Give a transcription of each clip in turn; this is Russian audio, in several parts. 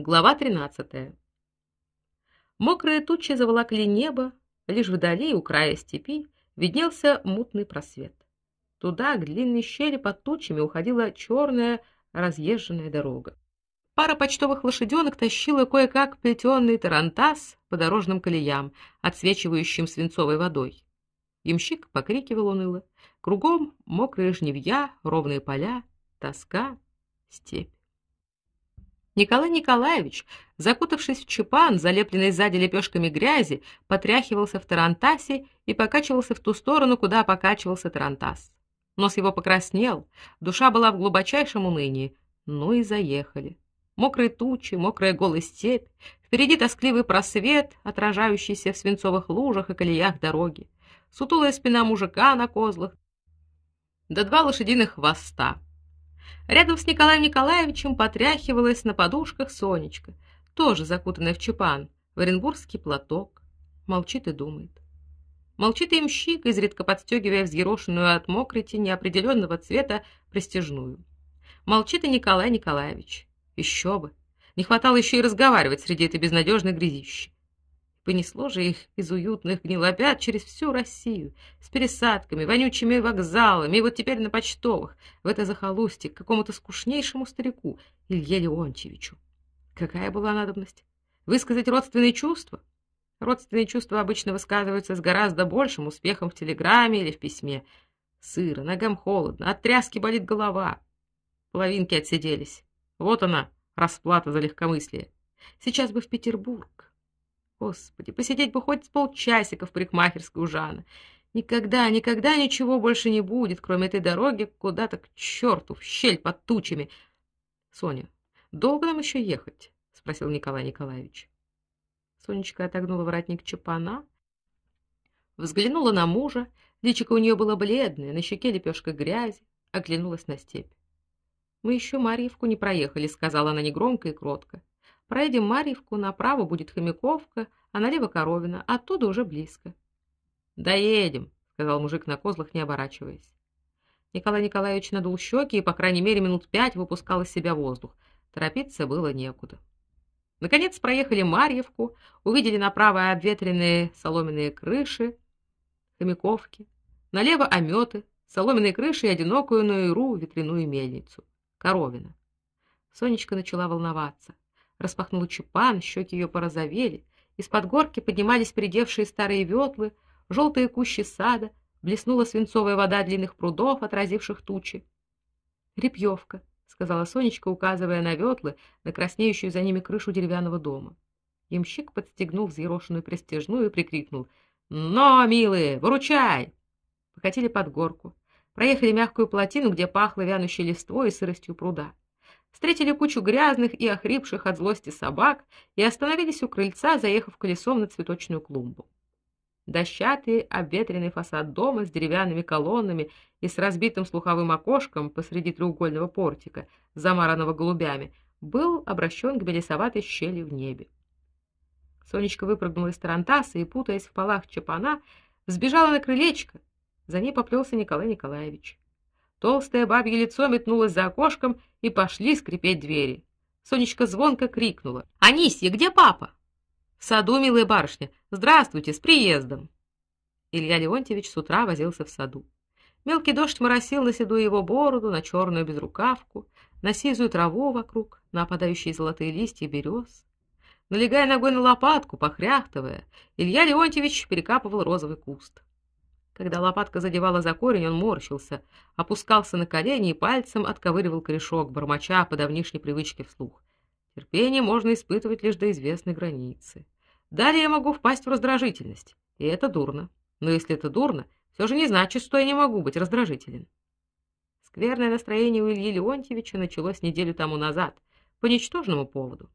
Глава 13. Мокрые тучи заволокли небо, лишь вдали у края степи виднелся мутный просвет. Туда, к длинной щели под тучами, уходила черная разъезженная дорога. Пара почтовых лошаденок тащила кое-как плетеный тарантас по дорожным колеям, отсвечивающим свинцовой водой. Ямщик покрикивал уныло. Кругом мокрые жнивья, ровные поля, тоска, степь. Николай Николаевич, закутавшись в чепан, залепленный сзади лепешками грязи, потряхивался в тарантасе и покачивался в ту сторону, куда покачивался тарантас. Нос его покраснел, душа была в глубочайшем унынии. Ну и заехали. Мокрые тучи, мокрая голая степь, впереди тоскливый просвет, отражающийся в свинцовых лужах и колеях дороги. Сутулая спина мужика на козлах, да два лошадиных хвоста. Рядом с Николаем Николаевичем потряхивалась на подушках Сонечка, тоже закутанная в чепан, в оренбургский платок. Молчит и думает. Молчит и имщик, изредка подстегивая взъерошенную от мокрити неопределенного цвета пристежную. Молчит и Николай Николаевич. Еще бы. Не хватало еще и разговаривать среди этой безнадежной грязищи. Понесло же их из уютных гнилобят через всю Россию, с пересадками, вонючими вокзалами, и вот теперь на почтовых, в это захолустье, к какому-то скучнейшему старику, Илье Леонтьевичу. Какая была надобность? Высказать родственные чувства? Родственные чувства обычно высказываются с гораздо большим успехом в телеграмме или в письме. Сыро, ногам холодно, от тряски болит голова. Половинки отсиделись. Вот она, расплата за легкомыслие. Сейчас бы в Петербург. Господи, посидеть бы хоть полчасика в парикмахерской у Жана. Никогда, никогда ничего больше не будет, кроме этой дороги куда-то к черту, в щель под тучами. Соня, долго нам еще ехать? спросил Николай Николаевич. Сонечка отогнула воротник чапана, взглянула на мужа, личико у нее было бледное, на щеке лепешка грязи, оглянулась на степь. Мы еще Марьевку не проехали, сказала она негромко и кротко. Проедем Марьевку, направо будет Хомяковка, а налево Коровина, оттуда уже близко. Доедем, сказал мужик на козлах, не оборачиваясь. Николай Николаевич надул щеки и, по крайней мере, минут пять выпускал из себя воздух. Торопиться было некуда. Наконец проехали Марьевку, увидели направо обветренные соломенные крыши Хомяковки, налево ометы, соломенные крыши и одинокую на иру ветряную мельницу Коровина. Сонечка начала волноваться распахнула чепан, щеки ее порозовели, из-под горки поднимались придевшие старые ветлы, желтые кущи сада, блеснула свинцовая вода длинных прудов, отразивших тучи. Репьевка, сказала Сонечка, указывая на ветлы, на краснеющую за ними крышу деревянного дома. Ямщик подстегнул взъерошенную престижную и прикрикнул: "Но, милые, выручай!" Покатили под горку, проехали мягкую плотину, где пахло вянущей листвой и сыростью пруда встретили кучу грязных и охрипших от злости собак и остановились у крыльца, заехав колесом на цветочную клумбу. Дощатый, обветренный фасад дома с деревянными колоннами и с разбитым слуховым окошком посреди треугольного портика, замаранного голубями, был обращен к белесоватой щели в небе. Сонечка выпрыгнула из тарантаса и, путаясь в полах чапана, сбежала на крылечко. За ней поплелся Николай Николаевич. Толстое бабье лицо метнулось за окошком, и пошли скрипеть двери. Сонечка звонко крикнула: "Анисья, где папа?" "В саду, милая барышня. Здравствуйте, с приездом." Илья Леонтьевич с утра возился в саду. Мелкий дождь моросил на седую его бороду, на черную безрукавку, на сизую траву вокруг, на опадающие золотые листья берез. Налегая ногой на лопатку, похряхтывая, Илья Леонтьевич перекапывал розовый куст. Когда лопатка задевала за корень, он морщился, опускался на колени и пальцем отковыривал корешок, бормоча по давнишней привычке вслух. Терпение можно испытывать лишь до известной границы. Далее я могу впасть в раздражительность, и это дурно. Но если это дурно, все же не значит, что я не могу быть раздражителен. Скверное настроение у Ильи Леонтьевича началось неделю тому назад, по ничтожному поводу.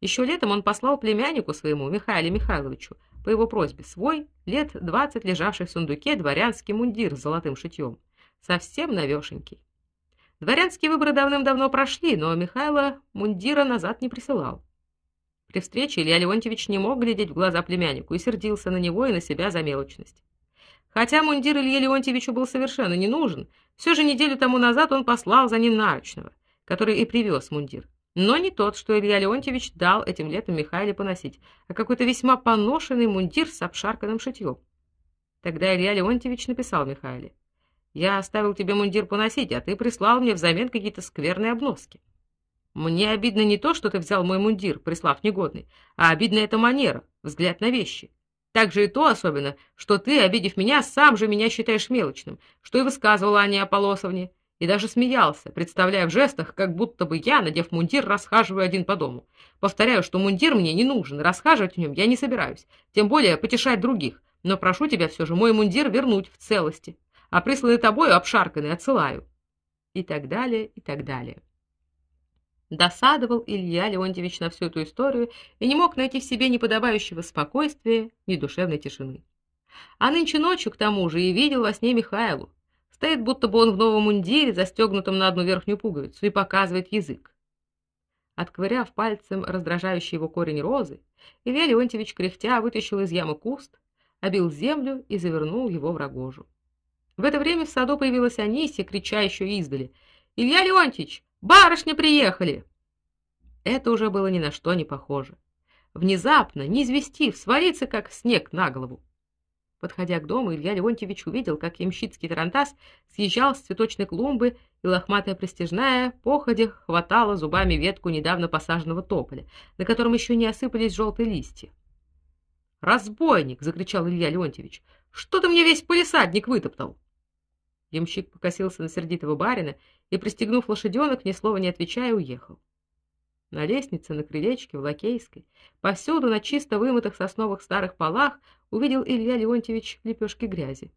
Еще летом он послал племяннику своему, Михаилу Михайловичу, по его просьбе свой, лет двадцать лежавший в сундуке дворянский мундир с золотым шитьем, совсем новёшенький. Дворянские выборы давным-давно прошли, но Михайло мундира назад не присылал. При встрече Илья Леонтьевич не мог глядеть в глаза племяннику и сердился на него и на себя за мелочность. Хотя мундир Илье Леонтьевичу был совершенно не нужен, все же неделю тому назад он послал за ним нарочного, который и привез мундир. Но не тот, что Илья Леонтьевич дал этим летом Михаиле поносить, а какой-то весьма поношенный мундир с обшарканным шитьем. Тогда Илья Леонтьевич написал Михаиле: "Я оставил тебе мундир поносить, а ты прислал мне взамен какие-то скверные обноски. Мне обидно не то, что ты взял мой мундир, прислав негодный, а обидна эта манера, взгляд на вещи. Также и то особенно, что ты, обидев меня, сам же меня считаешь мелочным, что и высказывала Аня Аполосовне, и даже смеялся, представляя в жестах, как будто бы я, надев мундир, расхаживаю один по дому. Повторяю, что мундир мне не нужен, расхаживать в нем я не собираюсь, тем более потешать других, но прошу тебя все же мой мундир вернуть в целости, а присланный тобою обшарканный отсылаю. И так далее, и так далее. Досадовал Илья Леонтьевич на всю эту историю и не мог найти в себе ни подобающего спокойствия, ни душевной тишины. А нынче ночью, к тому же, и видел во сне Михаилу. Стоит, будто бы он в новом мундире, застегнутом на одну верхнюю пуговицу, и показывает язык. Отковыряв пальцем раздражающий его корень розы, Илья Леонтьевич кряхтя вытащил из ямы куст, обил землю и завернул его в рогожу. В это время в саду появилась Анисия, крича еще издали: "Илья Леонтьевич, барышни приехали!" Это уже было ни на что не похоже. Внезапно, не известив, свалиться как снег на голову. Подходя к дому, Илья Леонтьевич увидел, как ямщицкий тарантас съезжал с цветочной клумбы, и лохматая пристежная походя хватала зубами ветку недавно посаженного тополя, на котором еще не осыпались желтые листья. "Разбойник!" закричал Илья Леонтьевич. "Что ты мне весь полисадник вытоптал?" Ямщик покосился на сердитого барина и, пристегнув лошаденок, ни слова не отвечая, уехал. На лестнице, на крылечке, в Лакейской, повсюду на чисто вымытых сосновых старых полах увидел Илья Леонтьевич лепешки грязи.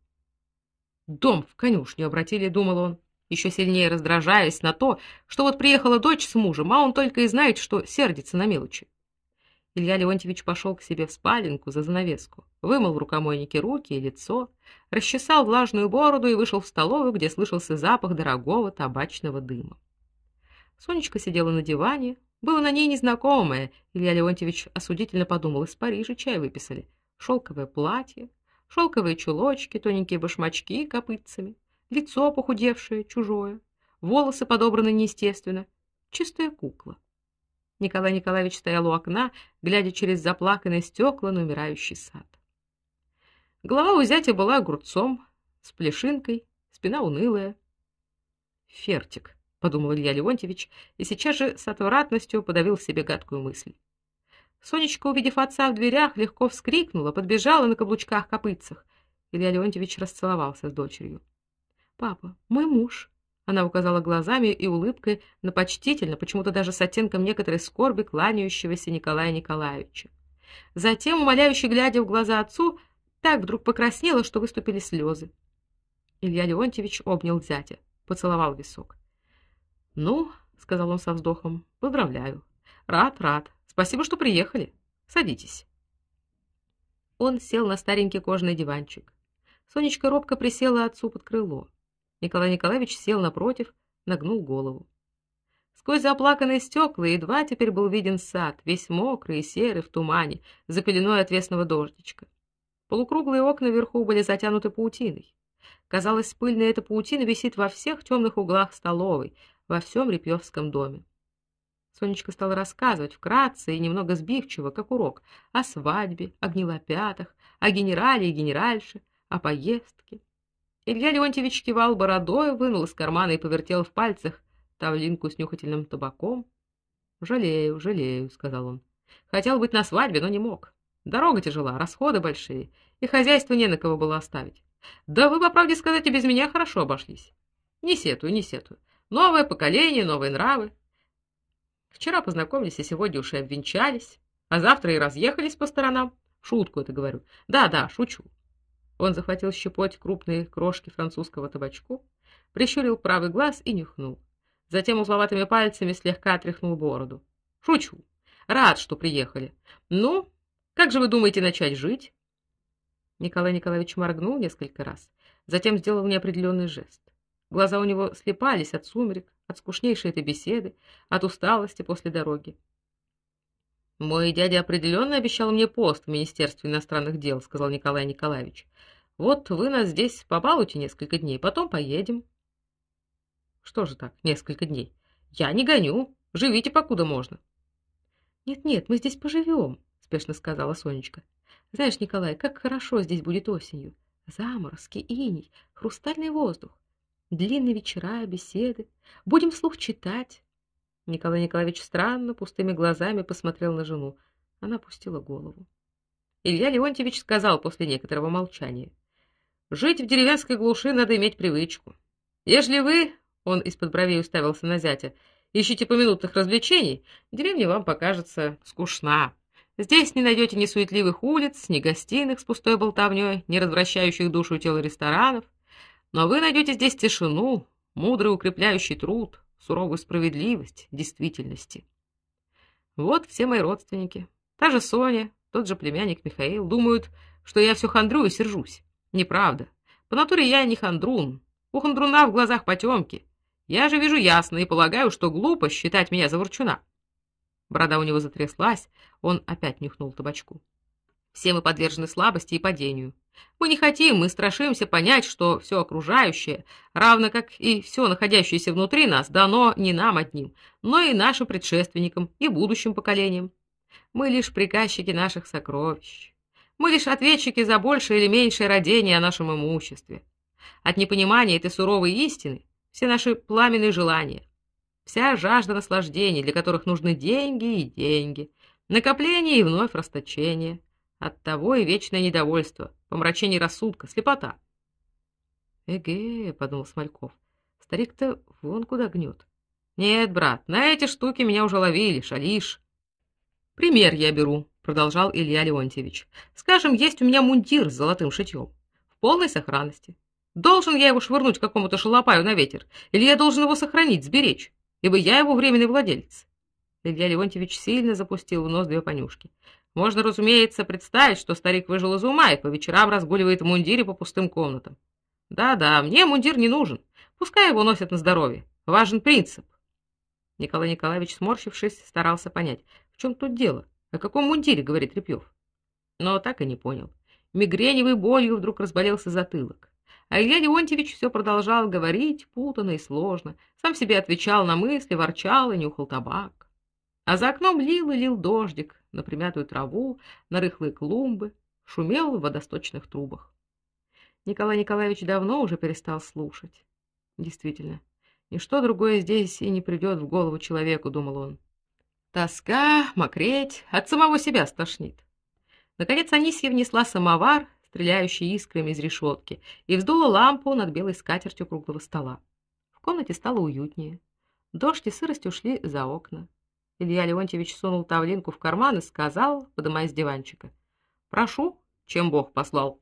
Дом в конюшню обратили, думал он, еще сильнее раздражаясь на то, что вот приехала дочь с мужем, а он только и знает, что сердится на мелочи. Илья Леонтьевич пошел к себе в спаленку за занавеску, вымыл в рукомойнике руки и лицо, расчесал влажную бороду и вышел в столовую, где слышался запах дорогого табачного дыма. Сонечка сидела на диване, было на ней незнакомое. Илья Леонтьевич осудительно подумал: из Парижа чай выписали. Шелковое платье, шелковые чулочки, тоненькие башмачки копытцами, лицо похудевшее, чужое, волосы подобраны неестественно, чистая кукла. Николай Николаевич стоял у окна, глядя через заплаканные стекла на умирающий сад. Голова у зятя была огурцом, с плешинкой, спина унылая. Фертик, подумал Илья Леонтьевич, и сейчас же с отвратностью подавил в себе гадкую мысль. Сонечка, увидев отца в дверях, легко вскрикнула, подбежала на каблучках-копытцах. Илья Леонтьевич расцеловался с дочерью. Папа, мой муж, она указала глазами и улыбкой на почтительно, почему-то даже с оттенком некоторой скорби кланяющегося Николая Николаевича. Затем, умоляюще глядя в глаза отцу, так вдруг покраснела, что выступили слезы. Илья Леонтьевич обнял зятя, поцеловал висок. "Ну", сказал он со вздохом. "Поздравляю. Рад, рад. Спасибо, что приехали. Садитесь". Он сел на старенький кожаный диванчик. Сонечка робко присела отцу под крыло. Николай Николаевич сел напротив, нагнул голову. Сквозь заплаканные стекла едва теперь был виден сад, весь мокрый и серый в тумане, за пеленой отвесного дождичка. Полукруглые окна вверху были затянуты паутиной. Казалось, пыльная эта паутина висит во всех темных углах столовой, во всем Репьевском доме. Сонечка стала рассказывать вкратце и немного сбивчиво, как урок, о свадьбе, о гнилопятах, о генерале и генеральше, о поездке. Илья Леонтьевич кивал бородой, вынул из кармана и повертел в пальцах тавлинку с нюхательным табаком. "Жалею, жалею", сказал он. "Хотел быть на свадьбе, но не мог. Дорога тяжела, расходы большие, и хозяйство не на кого было оставить. Да вы, по правде сказать, и без меня хорошо обошлись. Не сетую, не сетую. Новое поколение, новые нравы. Вчера познакомились, и сегодня уж и обвенчались, а завтра и разъехались по сторонам. Шутку это говорю. Да-да, шучу. Он захватил щепоть крупные крошки французского табачку, прищурил правый глаз и нюхнул. Затем узловатыми пальцами слегка отряхнул бороду. Шучу. Рад, что приехали. Ну, как же вы думаете начать жить? Николай Николаевич моргнул несколько раз, затем сделал неопределенный жест. Глаза у него слепались от сумерек, от скучнейшей этой беседы, от усталости после дороги. Мой дядя определенно обещал мне пост в Министерстве иностранных дел, сказал Николай Николаевич. Вот вы нас здесь побалуйте несколько дней, потом поедем. Что же так, несколько дней? Я не гоню. Живите покуда можно. Нет-нет, мы здесь поживем, спешно сказала Сонечка. Знаешь, Николай, как хорошо здесь будет осенью. Заморозки, иней, хрустальный воздух, длинные вечера, беседы. Будем вслух читать. Николай Николаевич странно пустыми глазами посмотрел на жену. Она опустила голову. Илья Леонтьевич сказал после некоторого молчания: "Жить в деревенской глуши надо иметь привычку. Если вы, он из-под бровей уставился на зятя, ищете поминутных развлечений, деревня вам покажется скучна. Здесь не найдете ни суетливых улиц, ни гостиных с пустой болтовней, ни развращающих душу тела ресторанов, но вы найдете здесь тишину, мудрый укрепляющий труд, суровую справедливость действительности. Вот все мои родственники. Та же Соня, тот же племянник Михаил думают, что я все хандрю и сержусь. Неправда. По натуре я не хандрун. У хандруна в глазах потемки. Я же вижу ясно и полагаю, что глупо считать меня за ворчуна. Борода у него затряслась, он опять нюхнул табачку. Все мы подвержены слабости и падению. Мы не хотим, мы страшимся понять, что все окружающее, равно как и все находящееся внутри нас, дано не нам одним, но и нашим предшественникам и будущим поколениям. Мы лишь приказчики наших сокровищ. Мы лишь ответчики за большее или меньшее родение о нашем имуществе. От непонимания этой суровой истины все наши пламенные желания, вся жажда наслаждений, для которых нужны деньги и деньги, накопление и вновь расточение, Оттого и вечное недовольство, помрачение рассудка, слепота. Эге, подумал Смольков. Старик-то вон куда гнет. Нет, брат, на эти штуки меня уже ловили, шалишь. Пример я беру, продолжал Илья Леонтьевич. Скажем, есть у меня мундир с золотым шитьем, в полной сохранности. Должен я его швырнуть какому-то шалопаю на ветер, или я должен его сохранить, сберечь, ибо я его временный владелец? Илья Леонтьевич сильно запустил в нос две понюшки. Можно, разумеется, представить, что старик выжил из ума и по вечерам разгуливает в мундире по пустым комнатам. Да-да, мне мундир не нужен. Пускай его носят на здоровье. Важен принцип. Николай Николаевич, сморщившись, старался понять, в чем тут дело. О каком мундире говорит Репьев. Но так и не понял. Мигреневой болью вдруг разболелся затылок. А Илья Леонтьевич все продолжал говорить, путанно и сложно. Сам себе отвечал на мысли, ворчал и нюхал табак. А за окном лил и лил дождик, на примятую траву, на рыхлые клумбы, шумел в водосточных трубах. Николай Николаевич давно уже перестал слушать. Действительно, ничто другое здесь и не придет в голову человеку, думал он. Тоска, мокреть, от самого себя стошнит. Наконец Анисья внесла самовар, стреляющий искрами из решетки, и вздула лампу над белой скатертью круглого стола. В комнате стало уютнее. Дождь и сырость ушли за окна. Илья Леонтьевич сунул тавлинку в карман и сказал, подымаясь с диванчика: "Прошу, чем Бог послал".